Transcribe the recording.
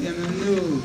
and anew.